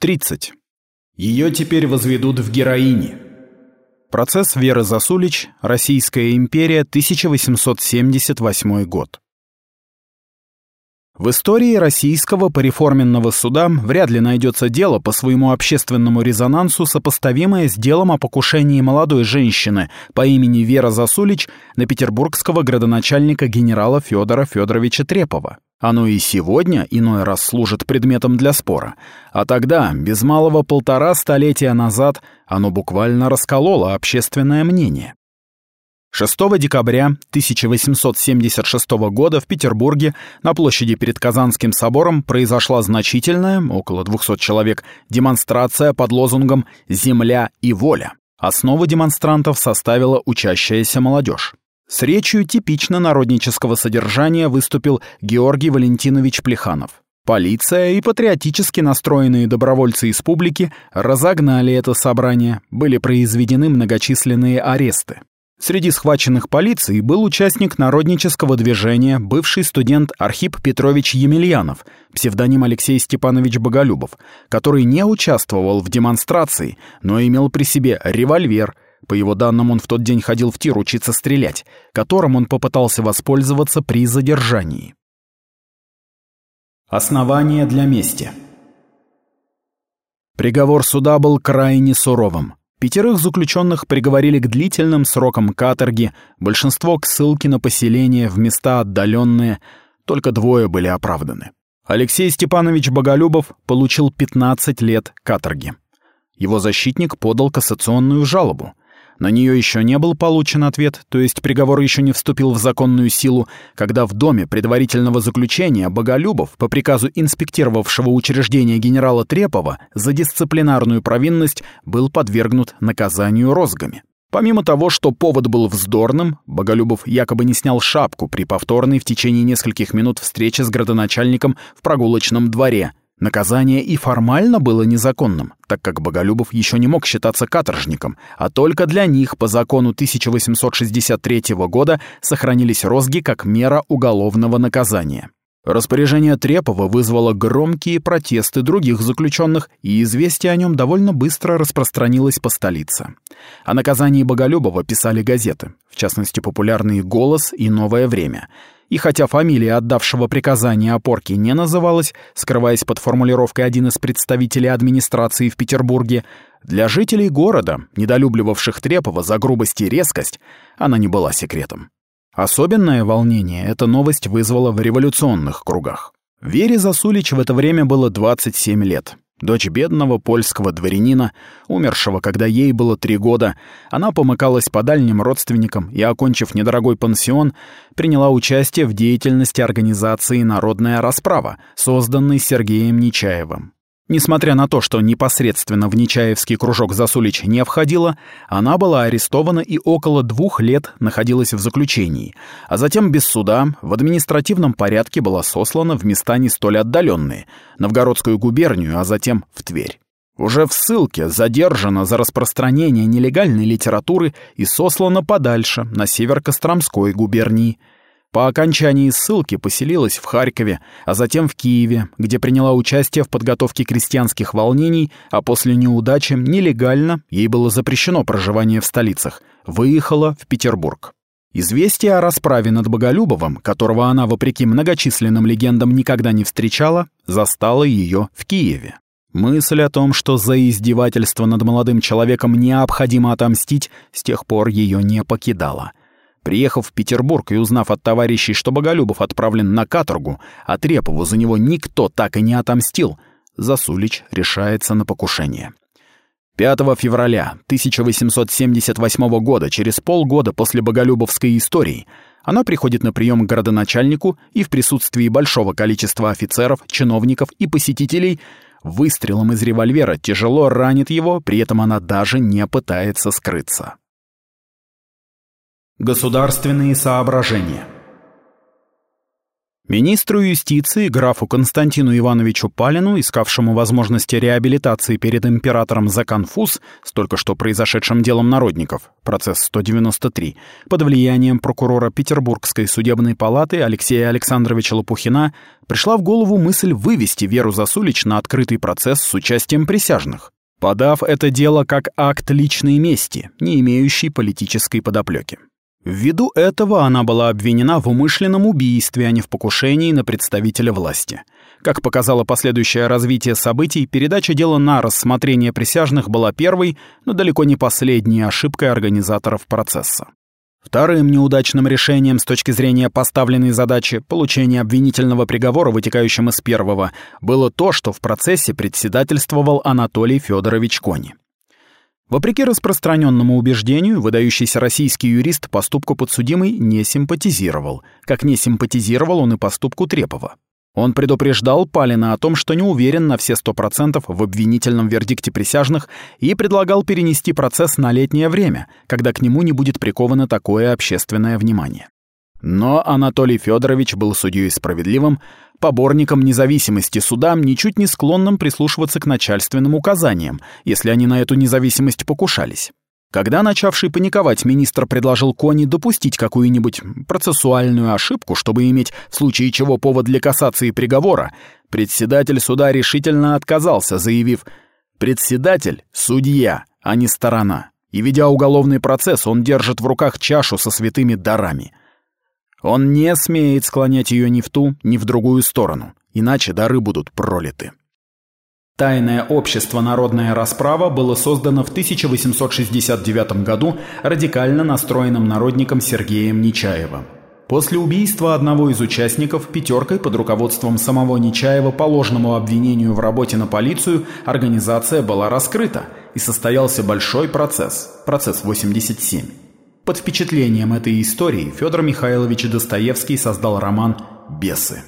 30. Ее теперь возведут в героини. Процесс Веры Засулич, Российская империя, 1878 год. В истории российского пореформенного суда вряд ли найдется дело по своему общественному резонансу, сопоставимое с делом о покушении молодой женщины по имени Вера Засулич на петербургского градоначальника генерала Федора Федоровича Трепова. Оно и сегодня иной раз служит предметом для спора, а тогда, без малого полтора столетия назад, оно буквально раскололо общественное мнение. 6 декабря 1876 года в Петербурге на площади перед Казанским собором произошла значительная, около 200 человек, демонстрация под лозунгом «Земля и воля». Основу демонстрантов составила учащаяся молодежь. С речью типично народнического содержания выступил Георгий Валентинович Плеханов. Полиция и патриотически настроенные добровольцы из публики разогнали это собрание, были произведены многочисленные аресты. Среди схваченных полицией был участник народнического движения, бывший студент Архип Петрович Емельянов, псевдоним Алексей Степанович Боголюбов, который не участвовал в демонстрации, но имел при себе револьвер. По его данным, он в тот день ходил в тир учиться стрелять, которым он попытался воспользоваться при задержании. Основание для мести Приговор суда был крайне суровым. Пятерых заключенных приговорили к длительным срокам каторги, большинство к ссылке на поселение в места отдаленные, только двое были оправданы. Алексей Степанович Боголюбов получил 15 лет каторги. Его защитник подал кассационную жалобу. На нее еще не был получен ответ, то есть приговор еще не вступил в законную силу, когда в доме предварительного заключения Боголюбов по приказу инспектировавшего учреждения генерала Трепова за дисциплинарную провинность был подвергнут наказанию розгами. Помимо того, что повод был вздорным, Боголюбов якобы не снял шапку при повторной в течение нескольких минут встрече с градоначальником в прогулочном дворе – Наказание и формально было незаконным, так как Боголюбов еще не мог считаться каторжником, а только для них по закону 1863 года сохранились розги как мера уголовного наказания. Распоряжение Трепова вызвало громкие протесты других заключенных, и известие о нем довольно быстро распространилось по столице. О наказании Боголюбова писали газеты, в частности популярные «Голос» и «Новое время», и хотя фамилия отдавшего приказание о порке не называлась, скрываясь под формулировкой один из представителей администрации в Петербурге, для жителей города, недолюбливавших Трепова за грубость и резкость, она не была секретом. Особенное волнение эта новость вызвала в революционных кругах. Вере Засулич в это время было 27 лет. Дочь бедного польского дворянина, умершего, когда ей было три года, она помыкалась по дальним родственникам и, окончив недорогой пансион, приняла участие в деятельности организации «Народная расправа», созданной Сергеем Нечаевым. Несмотря на то, что непосредственно в Нечаевский кружок Засулич не входила, она была арестована и около двух лет находилась в заключении, а затем без суда в административном порядке была сослана в места не столь отдаленные, Новгородскую губернию, а затем в Тверь. Уже в ссылке задержана за распространение нелегальной литературы и сослана подальше, на север Костромской губернии – по окончании ссылки поселилась в Харькове, а затем в Киеве, где приняла участие в подготовке крестьянских волнений, а после неудачи нелегально, ей было запрещено проживание в столицах, выехала в Петербург. Известие о расправе над Боголюбовым, которого она, вопреки многочисленным легендам, никогда не встречала, застало ее в Киеве. Мысль о том, что за издевательство над молодым человеком необходимо отомстить, с тех пор ее не покидала. Приехав в Петербург и узнав от товарищей, что Боголюбов отправлен на каторгу, а Трепову за него никто так и не отомстил, Засулич решается на покушение. 5 февраля 1878 года, через полгода после Боголюбовской истории, она приходит на прием к городоначальнику и в присутствии большого количества офицеров, чиновников и посетителей выстрелом из револьвера тяжело ранит его, при этом она даже не пытается скрыться. Государственные соображения Министру юстиции, графу Константину Ивановичу Палину, искавшему возможности реабилитации перед императором за конфуз с только что произошедшим делом народников, процесс 193, под влиянием прокурора Петербургской судебной палаты Алексея Александровича Лопухина, пришла в голову мысль вывести Веру Засулич на открытый процесс с участием присяжных, подав это дело как акт личной мести, не имеющий политической подоплеки. Ввиду этого она была обвинена в умышленном убийстве, а не в покушении на представителя власти. Как показало последующее развитие событий, передача дела на рассмотрение присяжных была первой, но далеко не последней ошибкой организаторов процесса. Вторым неудачным решением с точки зрения поставленной задачи получения обвинительного приговора, вытекающим из первого, было то, что в процессе председательствовал Анатолий Федорович Кони. Вопреки распространенному убеждению, выдающийся российский юрист поступку подсудимой не симпатизировал, как не симпатизировал он и поступку Трепова. Он предупреждал Палина о том, что не уверен на все сто процентов в обвинительном вердикте присяжных и предлагал перенести процесс на летнее время, когда к нему не будет приковано такое общественное внимание. Но Анатолий Федорович был судьей справедливым, поборником независимости суда, ничуть не склонным прислушиваться к начальственным указаниям, если они на эту независимость покушались. Когда начавший паниковать министр предложил Кони допустить какую-нибудь процессуальную ошибку, чтобы иметь в случае чего повод для кассации приговора, председатель суда решительно отказался, заявив «Председатель — судья, а не сторона, и ведя уголовный процесс, он держит в руках чашу со святыми дарами». Он не смеет склонять ее ни в ту, ни в другую сторону, иначе дары будут пролиты. Тайное общество «Народная расправа» было создано в 1869 году радикально настроенным народником Сергеем Нечаевым. После убийства одного из участников пятеркой под руководством самого Нечаева по ложному обвинению в работе на полицию организация была раскрыта и состоялся большой процесс, процесс 87. Под впечатлением этой истории Федор Михайлович Достоевский создал роман «Бесы».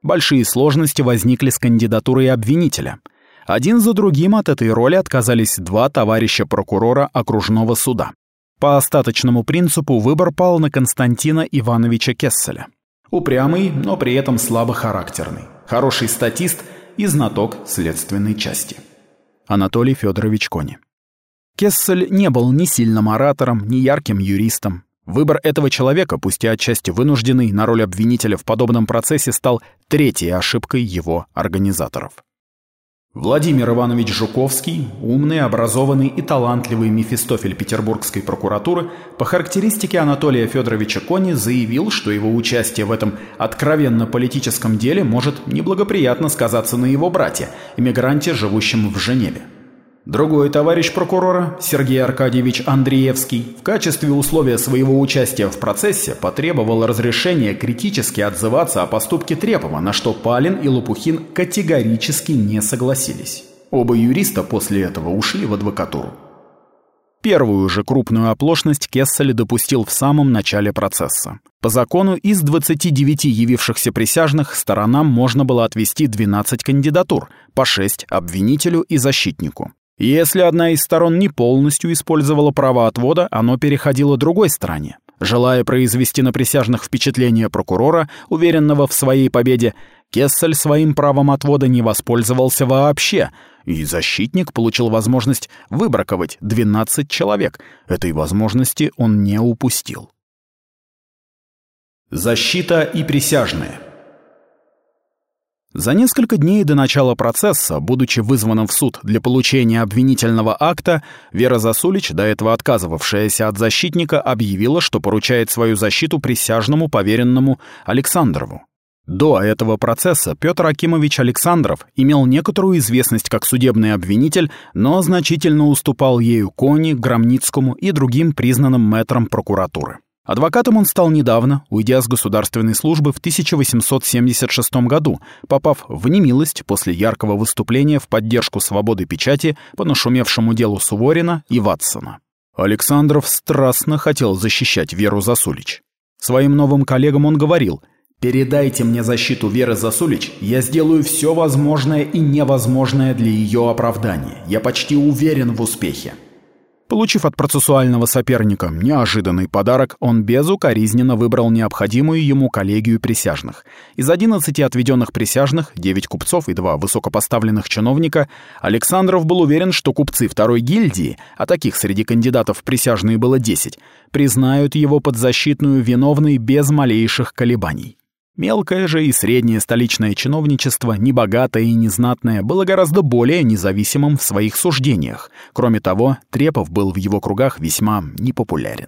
Большие сложности возникли с кандидатурой обвинителя. Один за другим от этой роли отказались два товарища прокурора окружного суда. По остаточному принципу выбор пал на Константина Ивановича Кесселя. Упрямый, но при этом слабохарактерный. Хороший статист и знаток следственной части. Анатолий Федорович Кони. Кессель не был ни сильным оратором, ни ярким юристом. Выбор этого человека, пусть и отчасти вынужденный, на роль обвинителя в подобном процессе стал третьей ошибкой его организаторов. Владимир Иванович Жуковский, умный, образованный и талантливый Мефистофель Петербургской прокуратуры, по характеристике Анатолия Федоровича Кони заявил, что его участие в этом откровенно политическом деле может неблагоприятно сказаться на его брате, эмигранте, живущем в Женеве. Другой товарищ прокурора, Сергей Аркадьевич Андреевский, в качестве условия своего участия в процессе потребовал разрешения критически отзываться о поступке Трепова, на что Палин и Лопухин категорически не согласились. Оба юриста после этого ушли в адвокатуру. Первую же крупную оплошность Кессель допустил в самом начале процесса. По закону из 29 явившихся присяжных сторонам можно было отвести 12 кандидатур, по 6 обвинителю и защитнику. Если одна из сторон не полностью использовала право отвода, оно переходило другой стороне. Желая произвести на присяжных впечатление прокурора, уверенного в своей победе, Кессель своим правом отвода не воспользовался вообще, и защитник получил возможность выбраковать 12 человек. Этой возможности он не упустил. Защита и присяжные – за несколько дней до начала процесса, будучи вызванным в суд для получения обвинительного акта, Вера Засулич, до этого отказывавшаяся от защитника, объявила, что поручает свою защиту присяжному поверенному Александрову. До этого процесса Петр Акимович Александров имел некоторую известность как судебный обвинитель, но значительно уступал ею Кони, Громницкому и другим признанным мэтрам прокуратуры. Адвокатом он стал недавно, уйдя с государственной службы в 1876 году, попав в немилость после яркого выступления в поддержку свободы печати по нашумевшему делу Суворина и Ватсона. Александров страстно хотел защищать Веру Засулич. Своим новым коллегам он говорил «Передайте мне защиту Веры Засулич, я сделаю все возможное и невозможное для ее оправдания. Я почти уверен в успехе». Получив от процессуального соперника неожиданный подарок, он безукоризненно выбрал необходимую ему коллегию присяжных. Из 11 отведенных присяжных, 9 купцов и 2 высокопоставленных чиновника, Александров был уверен, что купцы второй гильдии, а таких среди кандидатов присяжные было 10, признают его подзащитную виновной без малейших колебаний. Мелкое же и среднее столичное чиновничество, небогатое и незнатное, было гораздо более независимым в своих суждениях. Кроме того, Трепов был в его кругах весьма непопулярен.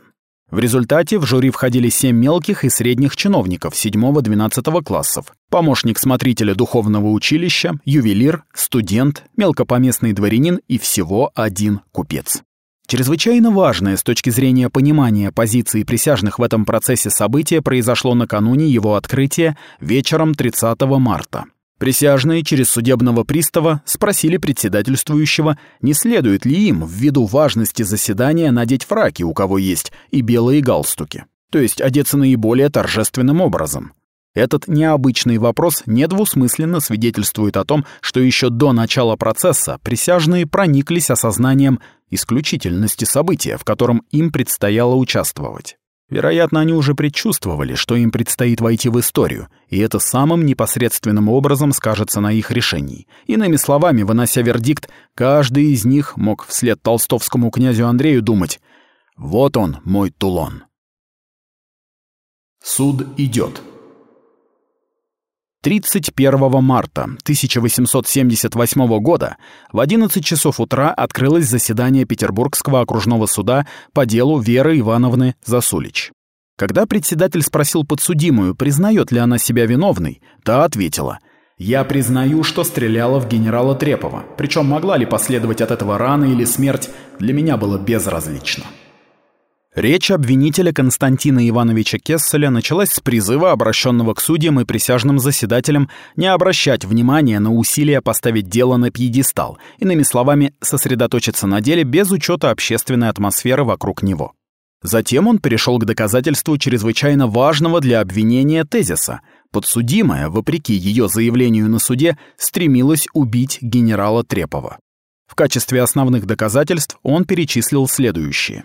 В результате в жюри входили семь мелких и средних чиновников 7-12 классов, помощник смотрителя духовного училища, ювелир, студент, мелкопоместный дворянин и всего один купец. Чрезвычайно важное с точки зрения понимания позиции присяжных в этом процессе событие произошло накануне его открытия вечером 30 марта. Присяжные через судебного пристава спросили председательствующего, не следует ли им, ввиду важности заседания, надеть фраки, у кого есть, и белые галстуки. То есть одеться наиболее торжественным образом. Этот необычный вопрос недвусмысленно свидетельствует о том, что еще до начала процесса присяжные прониклись осознанием исключительности события, в котором им предстояло участвовать. Вероятно, они уже предчувствовали, что им предстоит войти в историю, и это самым непосредственным образом скажется на их решении. Иными словами, вынося вердикт, каждый из них мог вслед толстовскому князю Андрею думать «Вот он, мой Тулон». Суд идет. 31 марта 1878 года в 11 часов утра открылось заседание Петербургского окружного суда по делу Веры Ивановны Засулич. Когда председатель спросил подсудимую, признает ли она себя виновной, та ответила «Я признаю, что стреляла в генерала Трепова, причем могла ли последовать от этого рана или смерть, для меня было безразлично». Речь обвинителя Константина Ивановича Кесселя началась с призыва, обращенного к судьям и присяжным заседателям, не обращать внимания на усилия поставить дело на пьедестал, иными словами, сосредоточиться на деле без учета общественной атмосферы вокруг него. Затем он перешел к доказательству чрезвычайно важного для обвинения тезиса. Подсудимая, вопреки ее заявлению на суде, стремилась убить генерала Трепова. В качестве основных доказательств он перечислил следующие.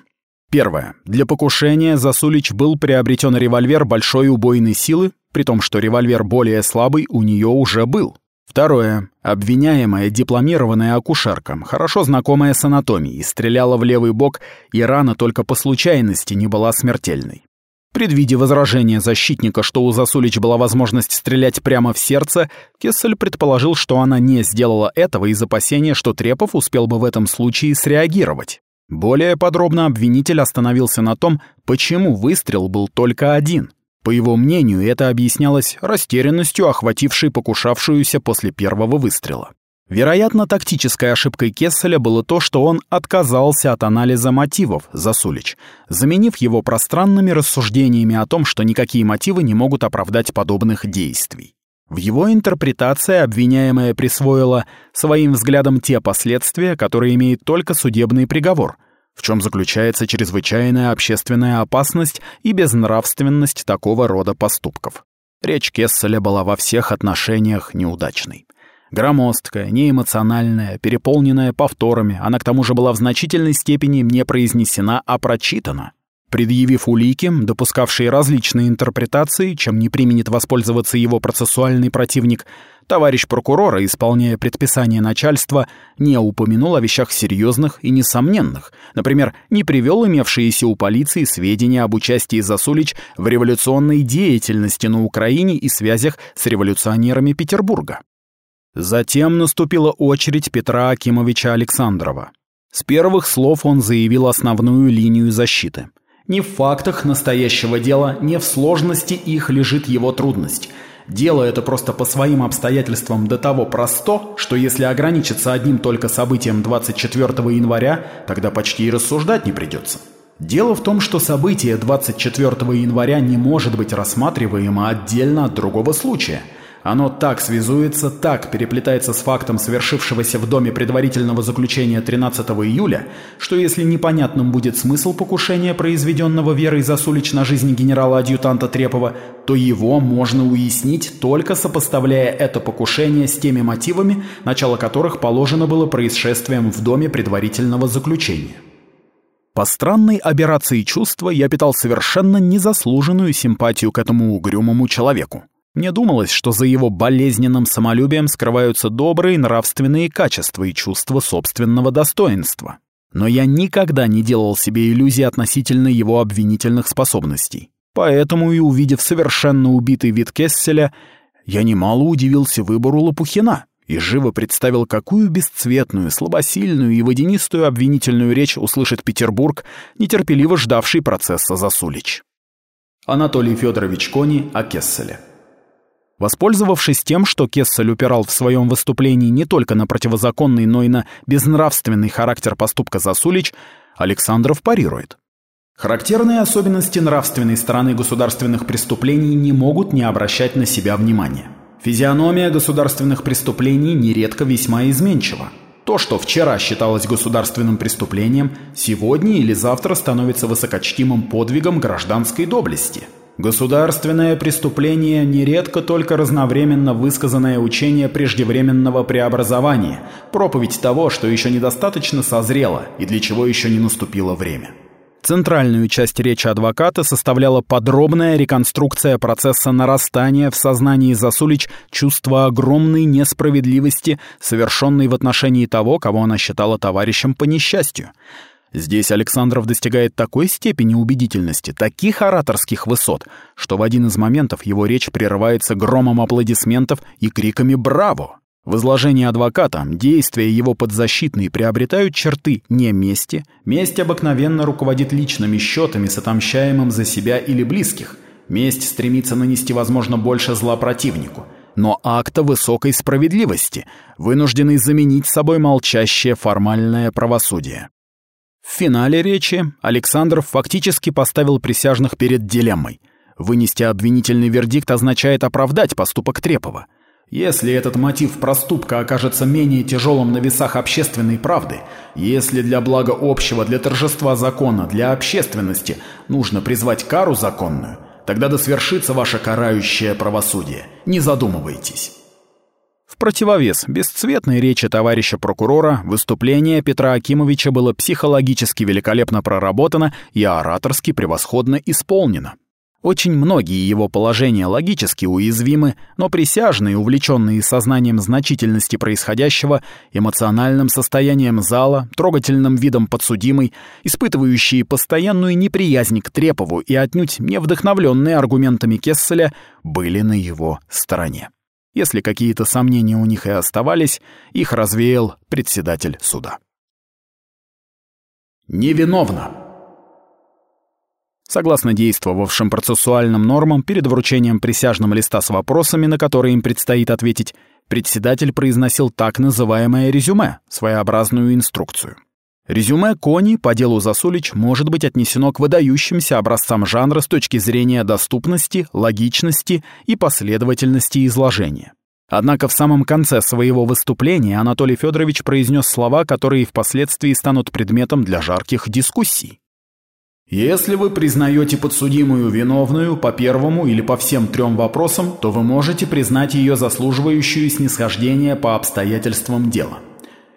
Первое. Для покушения Засулич был приобретен револьвер большой убойной силы, при том, что револьвер более слабый у нее уже был. Второе. Обвиняемая дипломированная акушерка, хорошо знакомая с анатомией, стреляла в левый бок, и рана только по случайности не была смертельной. Предвидя возражение защитника, что у Засулич была возможность стрелять прямо в сердце, Кессель предположил, что она не сделала этого из опасения, что Трепов успел бы в этом случае среагировать. Более подробно обвинитель остановился на том, почему выстрел был только один. По его мнению, это объяснялось растерянностью, охватившей покушавшуюся после первого выстрела. Вероятно, тактической ошибкой Кесселя было то, что он отказался от анализа мотивов Засулич, заменив его пространными рассуждениями о том, что никакие мотивы не могут оправдать подобных действий. В его интерпретации обвиняемая присвоила своим взглядам те последствия, которые имеет только судебный приговор, в чем заключается чрезвычайная общественная опасность и безнравственность такого рода поступков. Речь Кесселя была во всех отношениях неудачной. Громоздкая, неэмоциональная, переполненная повторами, она к тому же была в значительной степени не произнесена, а прочитана. Предъявив улики, допускавшие различные интерпретации, чем не применит воспользоваться его процессуальный противник, товарищ прокурора, исполняя предписание начальства, не упомянул о вещах серьезных и несомненных, например, не привел имевшиеся у полиции сведения об участии Засулич в революционной деятельности на Украине и связях с революционерами Петербурга. Затем наступила очередь Петра Акимовича Александрова. С первых слов он заявил основную линию защиты — не в фактах настоящего дела, не в сложности их лежит его трудность. Дело это просто по своим обстоятельствам до того просто, что если ограничиться одним только событием 24 января, тогда почти и рассуждать не придется. Дело в том, что событие 24 января не может быть рассматриваемо отдельно от другого случая – оно так связуется, так переплетается с фактом совершившегося в доме предварительного заключения 13 июля, что если непонятным будет смысл покушения, произведенного Верой Засулич на жизнь генерала-адъютанта Трепова, то его можно уяснить, только сопоставляя это покушение с теми мотивами, начало которых положено было происшествием в доме предварительного заключения. По странной аберрации чувства я питал совершенно незаслуженную симпатию к этому угрюмому человеку. Мне думалось, что за его болезненным самолюбием скрываются добрые нравственные качества и чувство собственного достоинства. Но я никогда не делал себе иллюзий относительно его обвинительных способностей. Поэтому и увидев совершенно убитый вид Кесселя, я немало удивился выбору Лопухина и живо представил, какую бесцветную, слабосильную и водянистую обвинительную речь услышит Петербург, нетерпеливо ждавший процесса Засулич. Анатолий Федорович Кони о Кесселе. Воспользовавшись тем, что Кессель упирал в своем выступлении не только на противозаконный, но и на безнравственный характер поступка Засулич, Александров парирует. Характерные особенности нравственной стороны государственных преступлений не могут не обращать на себя внимания. Физиономия государственных преступлений нередко весьма изменчива. То, что вчера считалось государственным преступлением, сегодня или завтра становится высокочтимым подвигом гражданской доблести. Государственное преступление нередко только разновременно высказанное учение преждевременного преобразования, проповедь того, что еще недостаточно созрело и для чего еще не наступило время. Центральную часть речи адвоката составляла подробная реконструкция процесса нарастания в сознании Засулич чувства огромной несправедливости, совершенной в отношении того, кого она считала товарищем по несчастью. Здесь Александров достигает такой степени убедительности, таких ораторских высот, что в один из моментов его речь прерывается громом аплодисментов и криками «Браво!». В изложении адвоката действия его подзащитные приобретают черты не мести. Месть обыкновенно руководит личными счетами с отомщаемым за себя или близких. Месть стремится нанести, возможно, больше зла противнику. Но акта высокой справедливости, вынужденный заменить собой молчащее формальное правосудие. В финале речи Александров фактически поставил присяжных перед дилеммой. Вынести обвинительный вердикт означает оправдать поступок Трепова – если этот мотив проступка окажется менее тяжелым на весах общественной правды, если для блага общего, для торжества закона, для общественности нужно призвать кару законную, тогда да свершится ваше карающее правосудие. Не задумывайтесь. В противовес бесцветной речи товарища прокурора выступление Петра Акимовича было психологически великолепно проработано и ораторски превосходно исполнено. Очень многие его положения логически уязвимы, но присяжные, увлеченные сознанием значительности происходящего, эмоциональным состоянием зала, трогательным видом подсудимой, испытывающие постоянную неприязнь к Трепову и отнюдь не вдохновленные аргументами Кесселя, были на его стороне. Если какие-то сомнения у них и оставались, их развеял председатель суда. «Невиновно!» Согласно действовавшим процессуальным нормам, перед вручением присяжным листа с вопросами, на которые им предстоит ответить, председатель произносил так называемое резюме, своеобразную инструкцию. Резюме Кони по делу Засулич может быть отнесено к выдающимся образцам жанра с точки зрения доступности, логичности и последовательности изложения. Однако в самом конце своего выступления Анатолий Федорович произнес слова, которые впоследствии станут предметом для жарких дискуссий. Если вы признаете подсудимую виновную по первому или по всем трем вопросам, то вы можете признать ее заслуживающую снисхождения по обстоятельствам дела.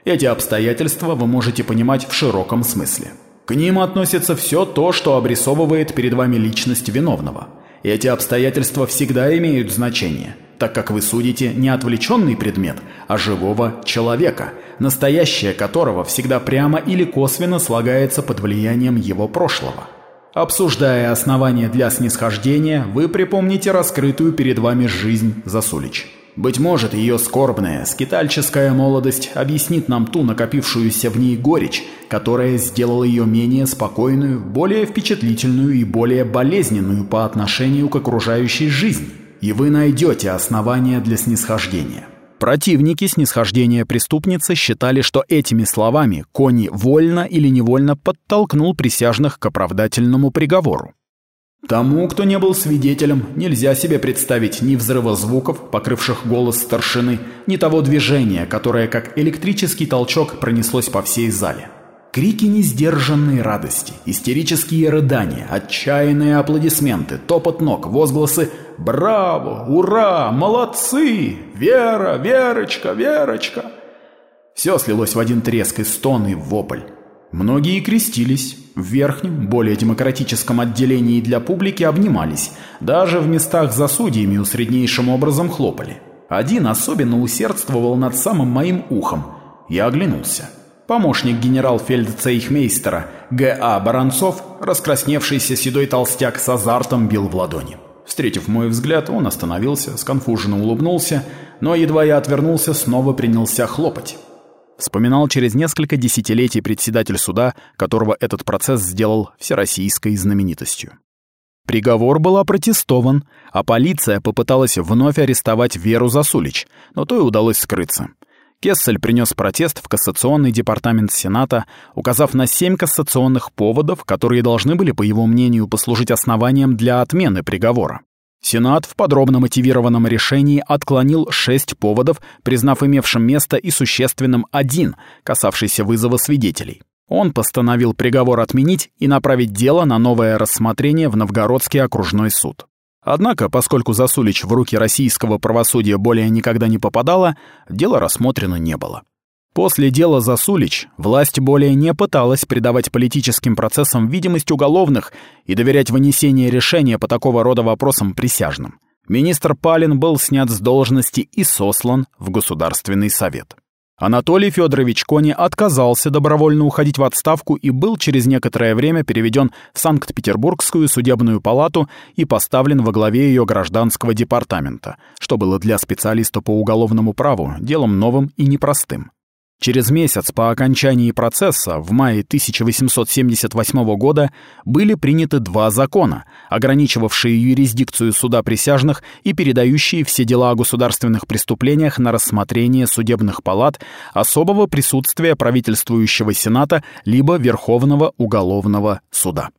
Эти обстоятельства вы можете понимать в широком смысле. К ним относится все то, что обрисовывает перед вами личность виновного. Эти обстоятельства всегда имеют значение, так как вы судите не отвлеченный предмет, а живого человека – настоящее которого всегда прямо или косвенно слагается под влиянием его прошлого. Обсуждая основания для снисхождения, вы припомните раскрытую перед вами жизнь Засулич. Быть может, ее скорбная, скитальческая молодость объяснит нам ту накопившуюся в ней горечь, которая сделала ее менее спокойную, более впечатлительную и более болезненную по отношению к окружающей жизни. И вы найдете основания для снисхождения. Противники снисхождения преступницы считали, что этими словами Кони вольно или невольно подтолкнул присяжных к оправдательному приговору. Тому, кто не был свидетелем, нельзя себе представить ни взрыва звуков, покрывших голос старшины, ни того движения, которое как электрический толчок пронеслось по всей зале. Крики несдержанной радости, истерические рыдания, отчаянные аплодисменты, топот ног, возгласы «Браво! Ура! Молодцы! Вера! Верочка! Верочка!» Все слилось в один треск и стон и вопль. Многие крестились, в верхнем, более демократическом отделении для публики обнимались, даже в местах за судьями усреднейшим образом хлопали. Один особенно усердствовал над самым моим ухом. Я оглянулся. Помощник генерал-фельдцейхмейстера Г.А. Баранцов, раскрасневшийся седой толстяк с азартом, бил в ладони. Встретив мой взгляд, он остановился, сконфуженно улыбнулся, но едва я отвернулся, снова принялся хлопать. Вспоминал через несколько десятилетий председатель суда, которого этот процесс сделал всероссийской знаменитостью. Приговор был опротестован, а полиция попыталась вновь арестовать Веру Засулич, но то и удалось скрыться. Кессель принес протест в Кассационный департамент Сената, указав на семь кассационных поводов, которые должны были, по его мнению, послужить основанием для отмены приговора. Сенат в подробно мотивированном решении отклонил шесть поводов, признав имевшим место и существенным один, касавшийся вызова свидетелей. Он постановил приговор отменить и направить дело на новое рассмотрение в Новгородский окружной суд. Однако, поскольку Засулич в руки российского правосудия более никогда не попадало, дело рассмотрено не было. После дела Засулич власть более не пыталась придавать политическим процессам видимость уголовных и доверять вынесение решения по такого рода вопросам присяжным. Министр Палин был снят с должности и сослан в Государственный совет. Анатолий Федорович Кони отказался добровольно уходить в отставку и был через некоторое время переведен в Санкт-Петербургскую судебную палату и поставлен во главе ее гражданского департамента, что было для специалиста по уголовному праву делом новым и непростым. Через месяц по окончании процесса, в мае 1878 года, были приняты два закона, ограничивавшие юрисдикцию суда присяжных и передающие все дела о государственных преступлениях на рассмотрение судебных палат особого присутствия правительствующего Сената либо Верховного уголовного суда.